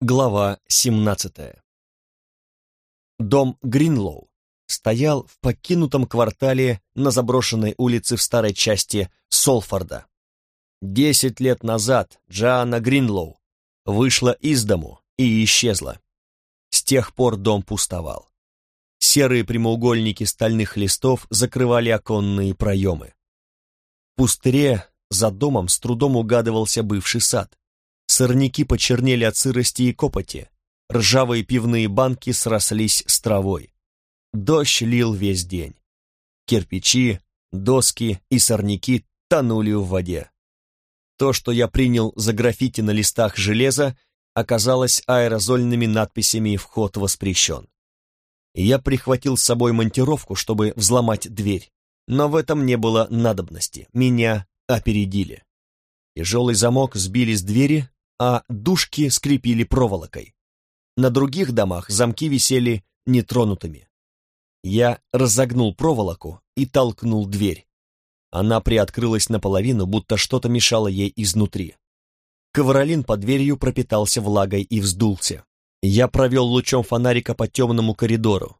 Глава 17 Дом Гринлоу стоял в покинутом квартале на заброшенной улице в старой части Солфорда. Десять лет назад Джоанна Гринлоу вышла из дому и исчезла. С тех пор дом пустовал. Серые прямоугольники стальных листов закрывали оконные проемы. В пустыре за домом с трудом угадывался бывший сад. Сорняки почернели от сырости и копоти. Ржавые пивные банки срослись с травой. Дождь лил весь день. Кирпичи, доски и сорняки тонули в воде. То, что я принял за граффити на листах железа, оказалось аэрозольными надписями «Вход воспрещен». Я прихватил с собой монтировку, чтобы взломать дверь, но в этом не было надобности, меня опередили. Тяжелый замок сбили с двери, а дужки скрепили проволокой. На других домах замки висели нетронутыми. Я разогнул проволоку и толкнул дверь. Она приоткрылась наполовину, будто что-то мешало ей изнутри. Ковролин под дверью пропитался влагой и вздулся. Я провел лучом фонарика по темному коридору.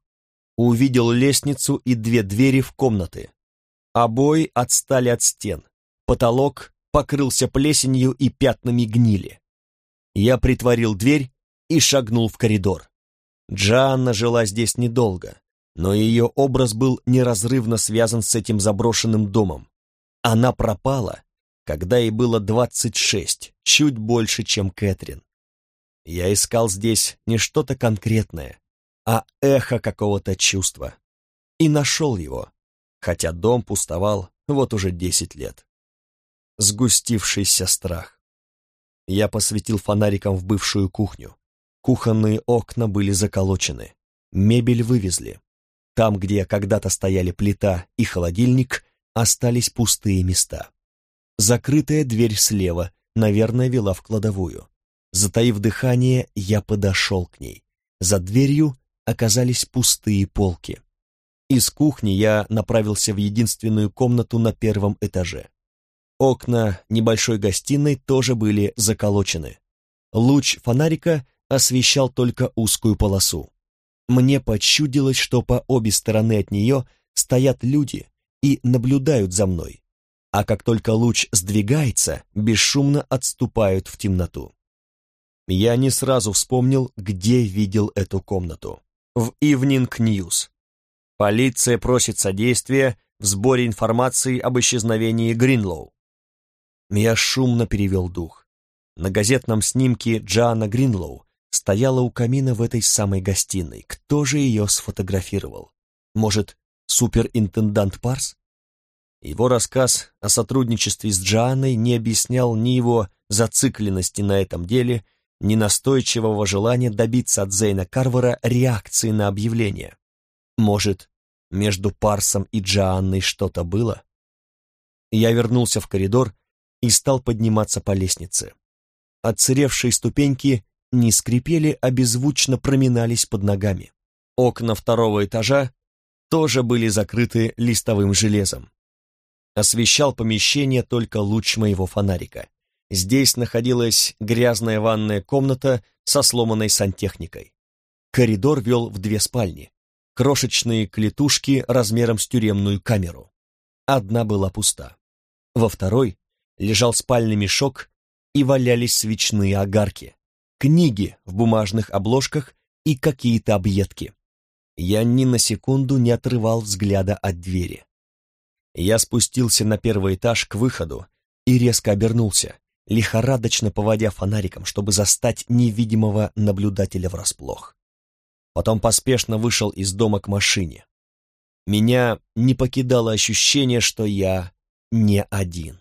Увидел лестницу и две двери в комнаты. Обои отстали от стен. Потолок покрылся плесенью и пятнами гнили. Я притворил дверь и шагнул в коридор. Джанна жила здесь недолго, но ее образ был неразрывно связан с этим заброшенным домом. Она пропала, когда ей было двадцать шесть, чуть больше, чем Кэтрин. Я искал здесь не что-то конкретное, а эхо какого-то чувства. И нашел его, хотя дом пустовал вот уже десять лет. Сгустившийся страх. Я посветил фонариком в бывшую кухню. Кухонные окна были заколочены. Мебель вывезли. Там, где когда-то стояли плита и холодильник, остались пустые места. Закрытая дверь слева, наверное, вела в кладовую. Затаив дыхание, я подошел к ней. За дверью оказались пустые полки. Из кухни я направился в единственную комнату на первом этаже. Окна небольшой гостиной тоже были заколочены. Луч фонарика освещал только узкую полосу. Мне почудилось, что по обе стороны от нее стоят люди и наблюдают за мной, а как только луч сдвигается, бесшумно отступают в темноту. Я не сразу вспомнил, где видел эту комнату. В Evening News. Полиция просит содействия в сборе информации об исчезновении Гринлоу. Я шумно перевел дух. На газетном снимке Джоанна Гринлоу стояла у камина в этой самой гостиной. Кто же ее сфотографировал? Может, суперинтендант Парс? Его рассказ о сотрудничестве с Джоанной не объяснял ни его зацикленности на этом деле, ни настойчивого желания добиться от Зейна Карвера реакции на объявление. Может, между Парсом и Джоанной что-то было? Я вернулся в коридор и стал подниматься по лестнице. Отсыревшие ступеньки не скрипели, а беззвучно проминались под ногами. Окна второго этажа тоже были закрыты листовым железом. Освещал помещение только луч моего фонарика. Здесь находилась грязная ванная комната со сломанной сантехникой. Коридор вел в две спальни, крошечные клетушки размером с тюремную камеру. Одна была пуста. Во второй лежал спальный мешок и валялись свечные огарки, книги в бумажных обложках и какие-то объедки. Я ни на секунду не отрывал взгляда от двери. Я спустился на первый этаж к выходу и резко обернулся, лихорадочно поводя фонариком, чтобы застать невидимого наблюдателя врасплох. Потом поспешно вышел из дома к машине. Меня не покидало ощущение, что я не один.